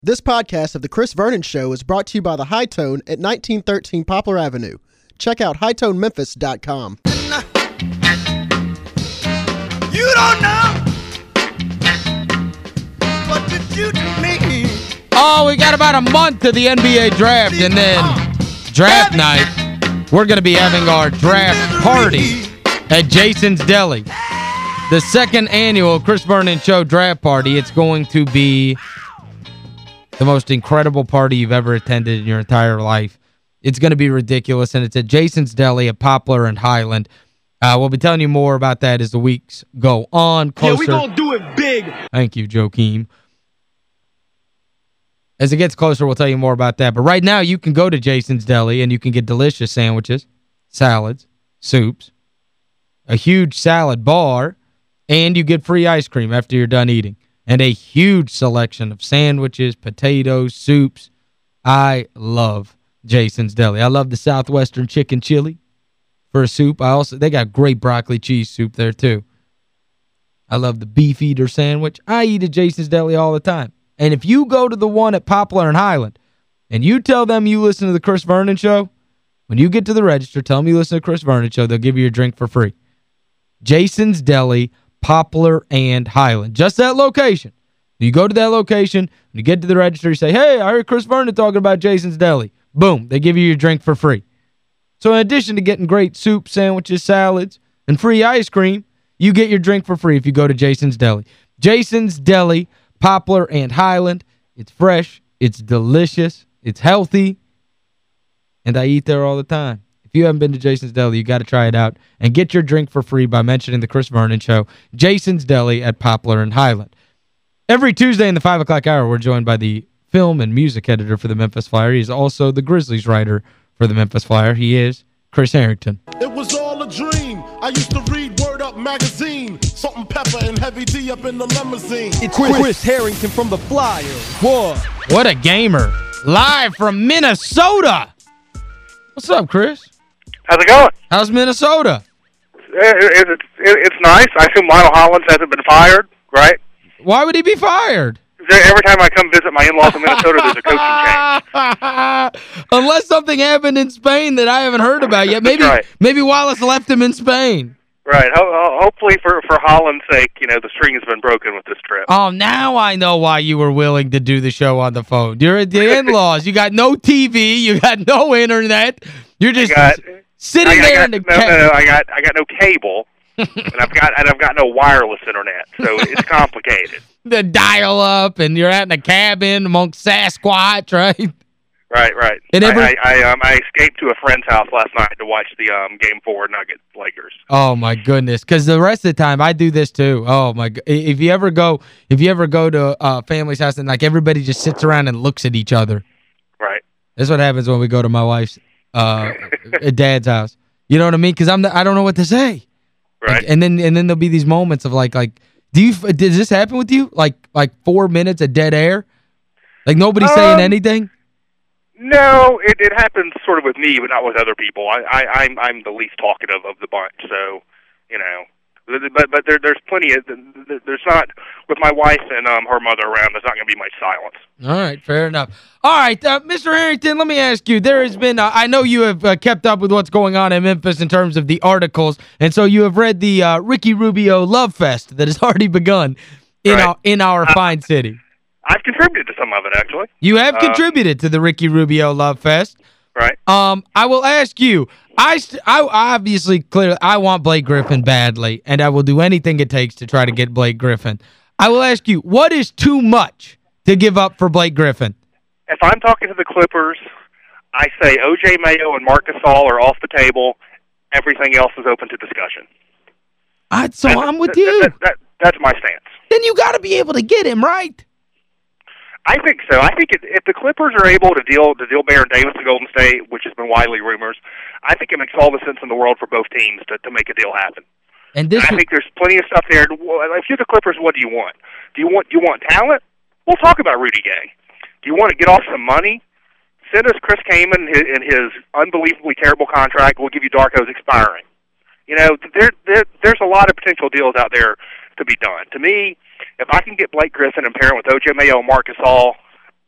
This podcast of The Chris Vernon Show is brought to you by The Hi-Tone at 1913 Poplar Avenue. Check out hitonememphis.com. You don't know what did you to me. Oh, we got about a month to the NBA draft, and then draft night, we're going to be having our draft party at Jason's Deli. The second annual Chris Vernon Show draft party. It's going to be the most incredible party you've ever attended in your entire life. It's going to be ridiculous, and it's at Jason's Deli at Poplar and Highland. Uh, we'll be telling you more about that as the weeks go on. Closer. Yeah, we gonna do it big. Thank you, Joakim. As it gets closer, we'll tell you more about that. But right now, you can go to Jason's Deli and you can get delicious sandwiches, salads, soups, a huge salad bar, and you get free ice cream after you're done eating. And a huge selection of sandwiches, potatoes, soups. I love Jason's Deli. I love the Southwestern chicken chili for a soup. I also They got great broccoli cheese soup there, too. I love the beef eater sandwich. I eat at Jason's Deli all the time. And if you go to the one at Poplar and Highland and you tell them you listen to the Chris Vernon Show, when you get to the register, tell them you listen to Chris Vernon Show, they'll give you your drink for free. Jason's Deli, Poplar and Highland. Just that location. You go to that location, you get to the register, you say, hey, I heard Chris Vernon talking about Jason's Deli. Boom, they give you your drink for free. So in addition to getting great soup, sandwiches, salads, and free ice cream, you get your drink for free if you go to Jason's Deli. Jason's Deli, Poplar and Highland. It's fresh, it's delicious, it's healthy, and I eat there all the time. If you haven't been to Jason's Deli, you got to try it out and get your drink for free by mentioning the Chris Vernon Show, Jason's Deli at Poplar and Highland. Every Tuesday in the 5 o'clock hour, we're joined by the film and music editor for the Memphis Flyer. He's also the Grizzlies writer for the Memphis Flyer. He is Chris Herrington. It was all a dream. I used to read Word Up magazine. Salt and pepper and Heavy D up in the limousine. It's Chris, Herrington from the Flyer. What? What a gamer. Live from Minnesota. What's up, Chris? How's it going? How's Minnesota? It, it, it, it's nice. I assume Lionel Hollins hasn't been fired, right? Why would he be fired? Every time I come visit my in-laws in Minnesota, there's a coaching change. Unless something happened in Spain that I haven't heard about yet. Maybe right. maybe Wallace left him in Spain. Right. Ho ho hopefully for for Hollins' sake, you know, the string has been broken with this trip. Oh, now I know why you were willing to do the show on the phone. You're at the in-laws. you got no TV. You got no internet. You're just got, sitting I, there I in the got, no, no, no, I got I got no cable. and I've got and I've got no wireless internet, so it's complicated. the dial up and you're out in the cabin amongst Sasquatch, right? Right, right. And every, I, I, I, um, I escaped to a friend's house last night to watch the um, Game 4 Nuggets Lakers. Oh, my goodness. Because the rest of the time, I do this too. Oh, my If you ever go if you ever go to a uh, family's house and, like, everybody just sits around and looks at each other. Right. That's what happens when we go to my wife's uh, at dad's house. You know what I mean? Because I'm the, I don't know what to say. Right. Like, and then and then there'll be these moments of, like, like do you does this happen with you? Like, like four minutes of dead air? Like, nobody um, saying anything? No, it it happens sort of with me, but not with other people. I, I I'm I'm the least talkative of the bunch, so you know. But but there there's plenty of there's not with my wife and um her mother around. There's not going to be much silence. All right, fair enough. All right, uh, Mr. Herrington, let me ask you. There has been uh, I know you have uh, kept up with what's going on in Memphis in terms of the articles, and so you have read the uh, Ricky Rubio Love Fest that has already begun in right. our in our fine city. I've contributed to some of it, actually. You have Uh, contributed to the Ricky Rubio Love Fest. Right. Um, I will ask you, I, I obviously, clearly, I want Blake Griffin badly, and I will do anything it takes to try to get Blake Griffin. I will ask you, what is too much to give up for Blake Griffin? If I'm talking to the Clippers, I say O.J. Mayo and Marc Gasol are off the table. Everything else is open to discussion. I, so That- I'm with that- you. That, that, that's my stance. Then you got to be able to get him, right? I think so. I think if, if the Clippers are able to deal to deal Baron Davis to Golden State, which has been widely rumors, I think it makes all the sense in the world for both teams to, to make a deal happen. And this I think there's plenty of stuff there. If you're the Clippers, what do you want? Do you want do you want talent? We'll talk about Rudy Gay. Do you want to get off some money? Send us Chris Kaman and his, and his unbelievably terrible contract. We'll give you Darko's expiring. You know, there, there there's a lot of potential deals out there to be done. To me, if I can get Blake Griffin and pair him with OJ Mayo and Marc Gasol,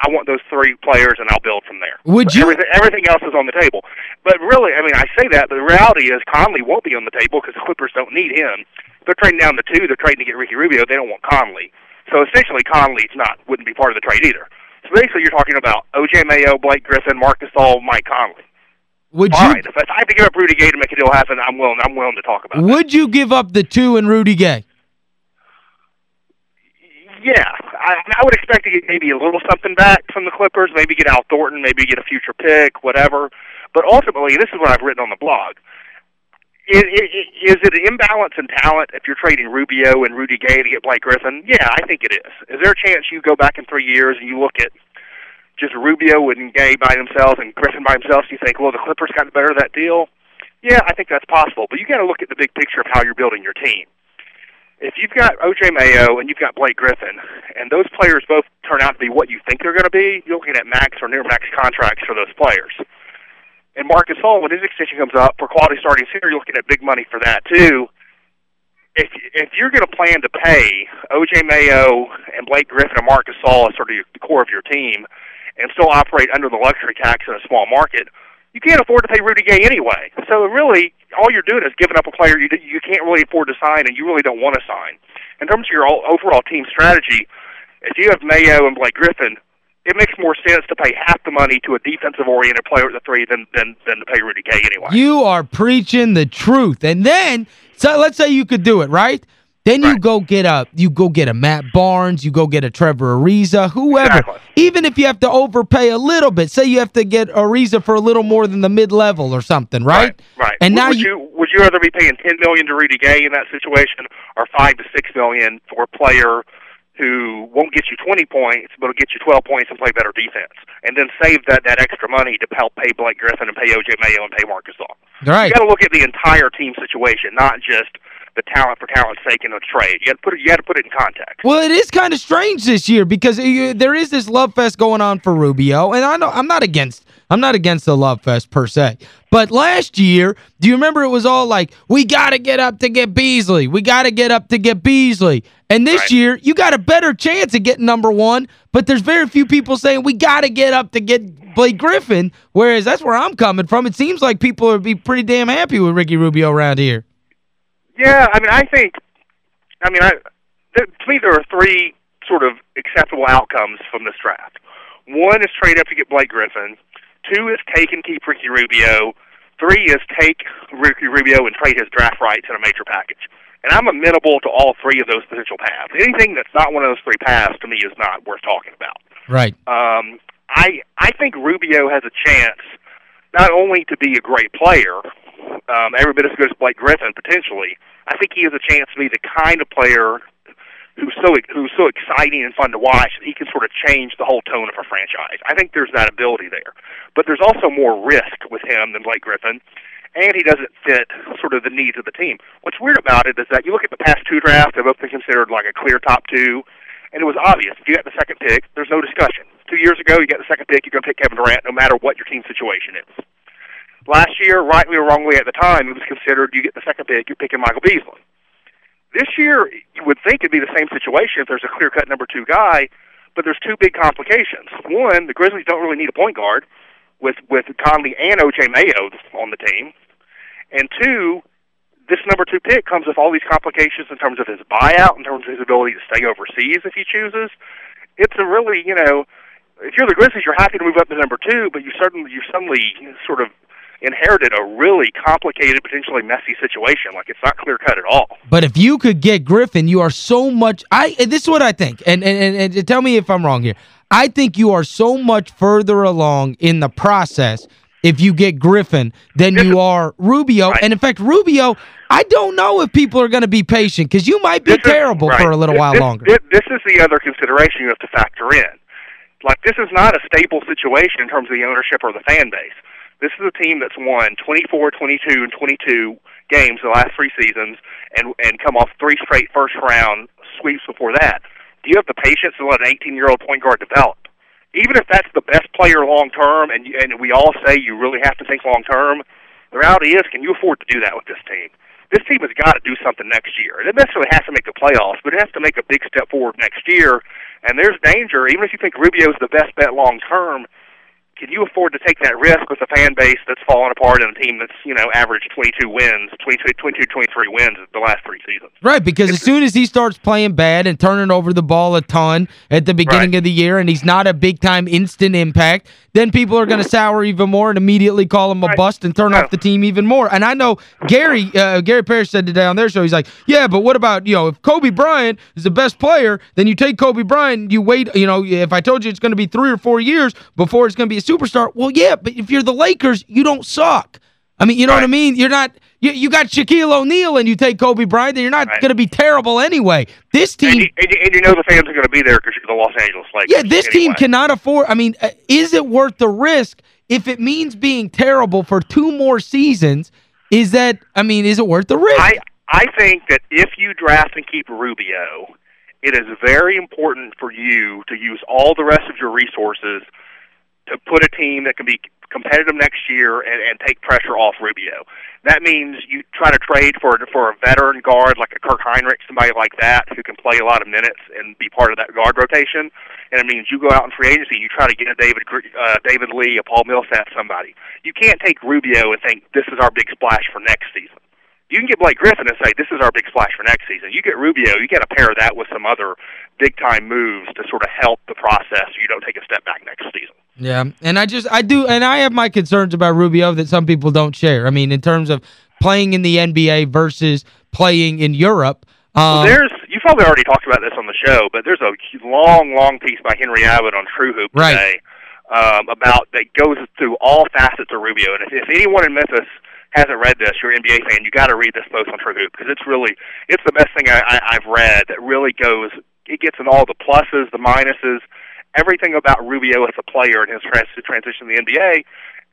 I want those three players, and I'll build from there. Would you- Everything, everything else is on the table. But really, I mean, I say that, but the reality is Conley won't be on the table because the Clippers don't need him. They're trading down to two. They're trading to get Ricky Rubio. They don't want Conley. So essentially, Conley's not wouldn't be part of the trade either. So basically, you're talking about O.J. Mayo, Blake Griffin, Marc Gasol, Mike Conley. Would All you right, if I have to give up Rudy Gay to make a deal happen, I'm willing. I'm willing to talk about. that. would you give up the two and Rudy Gay? Yeah, I, I would expect to get maybe a little something back from the Clippers. Maybe get Al Thornton, maybe get a future pick, whatever. But ultimately, this is what I've written on the blog. Is, is it an imbalance in talent if you're trading Rubio and Rudy Gay to get Blake Griffin? Yeah, I think it is. Is there a chance you go back in three years and you look at just Rubio and Gay by themselves and Griffin by himself, and you think, well, the Clippers got better of that deal? Yeah, I think that's possible. But you got to look at the big picture of how you're building your team if you've got OJ Mayo and you've got Blake Griffin, and those players both turn out to be what you think they're going to be, you're looking at max or near max contracts for those players. And Marc Gasol, when his extension comes up for quality starting center, you're looking at big money for that too. If if you're going to plan to pay OJ Mayo and Blake Griffin and Marc Gasol as sort of the core of your team, and still operate under the luxury tax in a small market, you can't afford to pay Rudy Gay anyway. So really, all you're doing is giving up a player you you can't really afford to sign, and you really don't want to sign. In terms of your overall team strategy, if you have Mayo and Blake Griffin, it makes more sense to pay half the money to a defensive-oriented player at the three than than than to pay Rudy Gay anyway. You are preaching the truth. And then, so let's say you could do it, right? Then you go get a you go get a Matt Barnes, you go get a Trevor Ariza, whoever. Exactly. Even if you have to overpay a little bit, say you have to get Ariza for a little more than the mid-level or something, right? Right. And would, now would you, you would you rather be paying ten million to Rudy Gay in that situation, or five to six million for a player who won't get you twenty points, but will get you twelve points and play better defense, and then save that that extra money to help pay Blake Griffin and pay OJ Mayo and pay Marc Gasol. right. You got to look at the entire team situation, not just the talent for talent's sake in a trade. You got to put it. You got to put it in context. Well, it is kind of strange this year because you, there is this love fest going on for Rubio, and I know I'm not against I'm not against the love fest per se. But last year, do you remember it was all like, we got to get up to get Beasley. We got to get up to get Beasley. And this Right. year, you got a better chance of getting number one, but there's very few people saying we got to get up to get Blake Griffin, whereas that's where I'm coming from. It seems like people would be pretty damn happy with Ricky Rubio around here. Yeah, I mean, I think, I mean, I th- to me there are three sort of acceptable outcomes from this draft. One is trade up to get Blake Griffin. Two is take and keep Ricky Rubio. Three is take Ricky Rubio and trade his draft rights in a major package. And I'm amenable to all three of those potential paths. Anything that's not one of those three paths to me is not worth talking about. Right. Um, I I think Rubio has a chance not only to be a great player, um, every bit as good as Blake Griffin potentially. I think he has a chance to be the kind of player who's so who's so exciting and fun to watch that he can sort of change the whole tone of a franchise. I think there's that ability there, but there's also more risk with him than Blake Griffin. And he doesn't fit sort of the needs of the team. What's weird about it is that you look at the past two drafts; they've both been considered like a clear top two, and it was obvious. If you got the second pick, there's no discussion. Two years ago, you got the second pick, you're going to pick Kevin Durant, no matter what your team situation is. Last year, rightly or wrongly at the time, it was considered you get the second pick, you're picking Michael Beasley. This year, you would think it'd be the same situation if there's a clear cut number two guy, but there's two big complications. One, the Grizzlies don't really need a point guard with with Conley and OJ Mayo on the team, and two, this number two pick comes with all these complications in terms of his buyout, in terms of his ability to stay overseas if he chooses. It's a really, you know, if you're the Grizzlies, you're happy to move up to number two, but you certainly you suddenly sort of inherited a really complicated, potentially messy situation. Like it's not clear cut at all. But if you could get Griffin, you are so much I this is what I think. And, and and and tell me if I'm wrong here. I think you are so much further along in the process if you get Griffin than you are Rubio. Right. And in fact, Rubio, I don't know if people are going to be patient because you might be This is- terrible right. for a little This- while longer. This, this is the other consideration you have to factor in. Like this is not a stable situation in terms of the ownership or the fan base. This is a team that's won 24, 22, and 22 games the last three seasons, and and come off three straight first round sweeps before that. Do you have the patience to let an 18 year old point guard develop? Even if that's the best player long term, and and we all say you really have to think long term, the reality is, can you afford to do that with this team? This team has got to do something next year. It necessarily has to make the playoffs, but it has to make a big step forward next year. And there's danger, even if you think Rubio's the best bet long term, can you afford to take that risk with a fan base that's fallen apart and a team that's, you know, averaged 22 wins, 22, 22 23 wins the last three seasons? Right, because as soon as he starts playing bad and turning over the ball a ton at the beginning Right. of the year and he's not a big-time instant impact, then people are going to sour even more and immediately call him a Right. bust and turn Yeah. off the team even more. And I know Gary uh, Gary Parrish said today on their show, he's like, yeah, but what about, you know, if Kobe Bryant is the best player, then you take Kobe Bryant, you wait, you know, if I told you it's going to be three or four years before it's going to be a superstar, well, yeah, but if you're the Lakers, you don't suck. I mean, you know what I mean? You're not you, you got Shaquille O'Neal and you take Kobe Bryant, then you're not Right. going to be terrible anyway. This And team you, and, you, and you know the fans are going to be there because you're the Los Angeles Lakers. Yeah, this team cannot afford I mean, uh, is it worth the risk if it means being terrible for two more seasons? Is that I mean, is it worth the risk? I I think that if you draft and keep Rubio, it is very important for you to use all the rest of your resources to put a team that can be competitive next year and, and take pressure off Rubio. That means you try to trade for for a veteran guard like a Kirk Hinrich, somebody like that who can play a lot of minutes and be part of that guard rotation. And it means you go out in free agency, you try to get a David uh, David Lee, a Paul Millsap, somebody. You can't take Rubio and think this is our big splash for next season. You can get Blake Griffin and say this is our big splash for next season. You get Rubio, you got to pair that with some other big time moves to sort of help the process. So you don't take a step back next season. Yeah, and I just I do and I have my concerns about Rubio that some people don't share. I mean, in terms of playing in the NBA versus playing in Europe. Um, Well, there's you probably already talked about this on the show, but there's a long, long piece by Henry Abbott on True Hoop Right. today um, about that goes through all facets of Rubio. And if, if anyone in Memphis hasn't read this, you're an NBA fan, you got to read this post on True Hoop because it's really it's the best thing I, I, I've read that really goes. It gets in all the pluses, the minuses, everything about Rubio as a player and his trans- to transition to the NBA.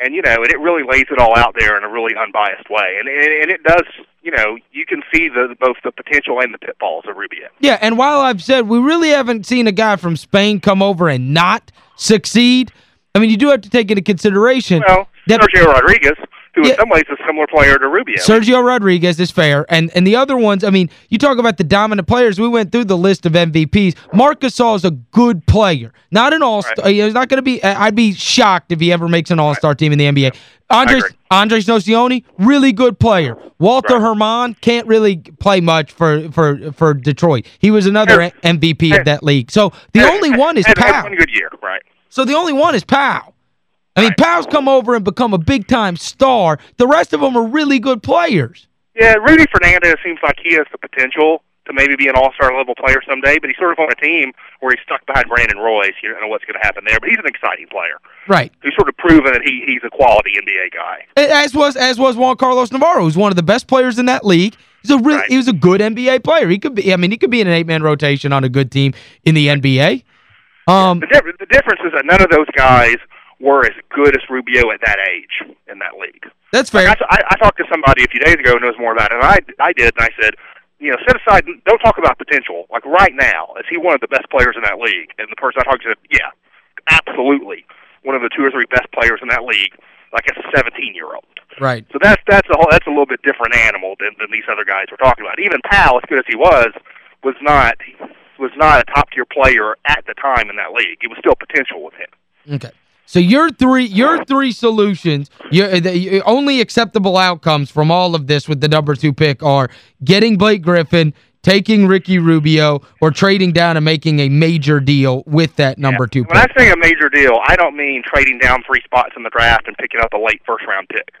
And you know, and it really lays it all out there in a really unbiased way, and and, and it does. You know, you can see the both the potential and the pitfalls of Rubio. Yeah, and while I've said we really haven't seen a guy from Spain come over and not succeed, I mean, you do have to take into consideration Well, that Sergio Rodriguez, who Yeah. in some ways is a similar player to Rubio. Sergio Rodriguez is fair. And and the other ones, I mean, you talk about the dominant players. We went through the list of MVPs. Marc Gasol is a good player. Not an all-star. Right. He's not going to be I'd be shocked if he ever makes an all-star team in the NBA. Andres. Andres Nocioni, really good player. Walter Right. Herrmann can't really play much for for for Detroit. He was another Had- MVP had- of that league. So the Had- only one is Pau. one good year, right? So the only one is Pau. I mean, Right. Pau's come over and become a big-time star. The rest of them are really good players. Yeah, Rudy Fernandez seems like he has the potential to maybe be an all-star level player someday, but he's sort of on a team where he's stuck behind Brandon Royce. You don't know what's going to happen there, but he's an exciting player Right. He's sort of proven that he he's a quality NBA guy. As was as was Juan Carlos Navarro, who's one of the best players in that league. He's a really Right. he was a good NBA player. He could be I mean, he could be in an eight-man rotation on a good team in the NBA. Um The, the difference is that none of those guys were as good as Rubio at that age in that league. that's Like, fair. I, I, I talked to somebody a few days ago who knows more about it, and I, I did, and I said, you know, set aside, don't talk about potential. Like right now, is he one of the best players in that league? And the person I talked to said, yeah, absolutely, one of the two or three best players in that league, like a 17 year old. Right. So that's that's a whole that's a little bit different animal than, than these other guys we're talking about. Even Pau, as good as he was, was not was not a top tier player at the time in that league. It was still potential with him. Okay. So your three your three solutions, your the only acceptable outcomes from all of this with the number 2 pick are getting Blake Griffin, taking Ricky Rubio or trading down and making a major deal with that number 2 pick. When I say a major deal, I don't mean trading down three spots in the draft and picking up a late first round pick.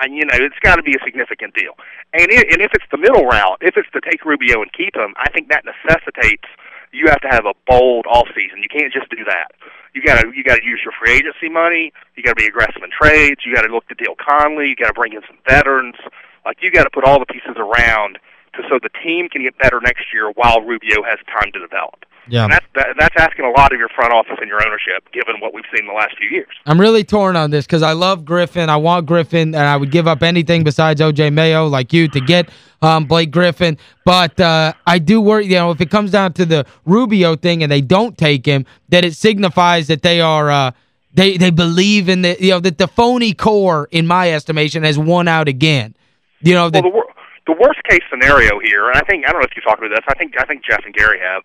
And you know, it's got to be a significant deal. And it, and if it's the middle route, if it's to take Rubio and keep him, I think that necessitates you have to have a bold off season. You can't just do that. You got to you got to use your free agency money. You got to be aggressive in trades. You got to look to deal Conley. You got to bring in some veterans. Like you got to put all the pieces around to so the team can get better next year while Rubio has time to develop. Yeah. And that's that, that's asking a lot of your front office and your ownership, given what we've seen the last few years. I'm really torn on this because I love Griffin. I want Griffin, and I would give up anything besides O.J. Mayo, like you, to get um, Blake Griffin. But uh, I do worry, you know, if it comes down to the Rubio thing and they don't take him, that it signifies that they are uh, they they believe in the, you know, that the phony core, in my estimation, has won out again. You know, that Well, the, wor- the worst case scenario here, and I think I don't know if you talked about this. I think I think Jeff and Gary have.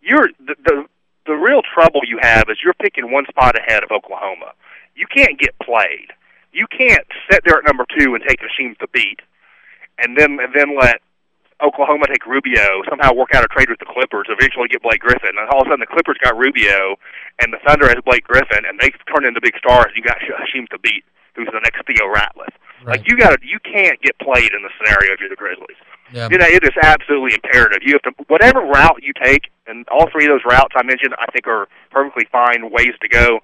you're the, the the real trouble you have is you're picking one spot ahead of Oklahoma. You can't get played. You can't sit there at number two and take Hasheem Thabeet, and then and then let Oklahoma take Rubio, somehow work out a trade with the Clippers, eventually get Blake Griffin, and all of a sudden the Clippers got Rubio, and the Thunder has Blake Griffin, and they turn into big stars. You got Hasheem Thabeet, who's the next Theo Ratliff. Right. Like you got to, you can't get played in the scenario if you're the Grizzlies. Yeah. You know, it is absolutely imperative. You have to whatever route you take, and all three of those routes I mentioned, I think are perfectly fine ways to go.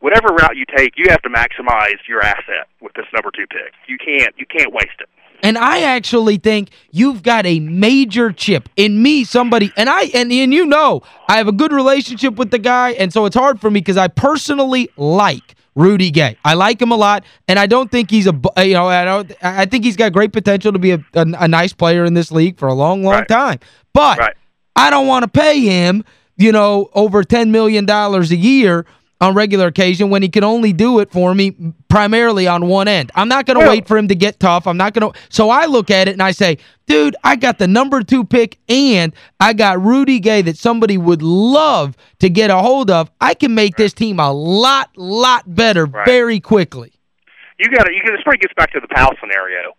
Whatever route you take, you have to maximize your asset with this number two pick. You can't, you can't waste it. And I actually think you've got a major chip in me, somebody, and I and, and you know, I have a good relationship with the guy, and so it's hard for me because I personally like Rudy Gay. I like him a lot, and I don't think he's a, you know, I don't I think he's got great potential to be a, a, a nice player in this league for a long, long Right. time. But Right. I don't want to pay him, you know, over $10 million a year on regular occasion when he can only do it for me primarily on one end. I'm not going to wait for him to get tough. I'm not going to So I look at it and I say, "Dude, I got the number 2 pick and I got Rudy Gay that somebody would love to get a hold of. I can make this team a lot lot better Right. very quickly." you got to. You this probably gets back to the Pau scenario.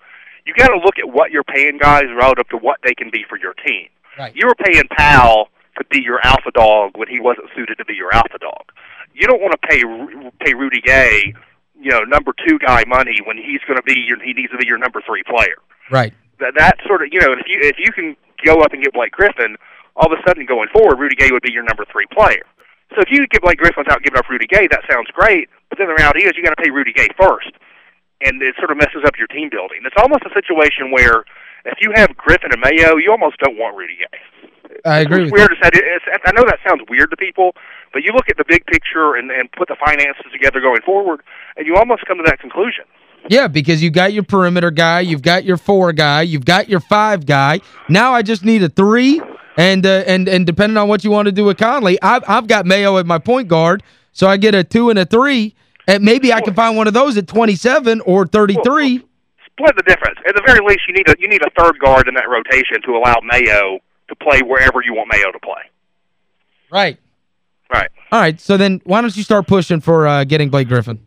You got to look at what you're paying guys relative to what they can be for your team. Right. You were paying Pau to be your alpha dog when he wasn't suited to be your alpha dog. You don't want to pay pay Rudy Gay, you know, number two guy money when he's going to be your he needs to be your number three player. Right. That that sort of you know if you if you can go up and get Blake Griffin, all of a sudden going forward, Rudy Gay would be your number three player. So if you get Blake Griffin without giving up Rudy Gay, that sounds great. But then the reality is you got to pay Rudy Gay first, and it sort of messes up your team building. It's almost a situation where if you have Griffin and Mayo, you almost don't want Rudy Gay. I agree It's with weird say. It's, I know that sounds weird to people, but you look at the big picture and, and put the finances together going forward, and you almost come to that conclusion. Yeah, because you got your perimeter guy, you've got your four guy, you've got your five guy. Now I just need a three, and uh, and and depending on what you want to do with Conley, I've, I've got Mayo at my point guard, so I get a two and a three, and maybe I can find one of those at 27 or 33. Split the difference. At the very least, you need a you need a third guard in that rotation to allow Mayo to play wherever you want Mayo to play. Right. Right. All right, so then why don't you start pushing for uh, getting Blake Griffin?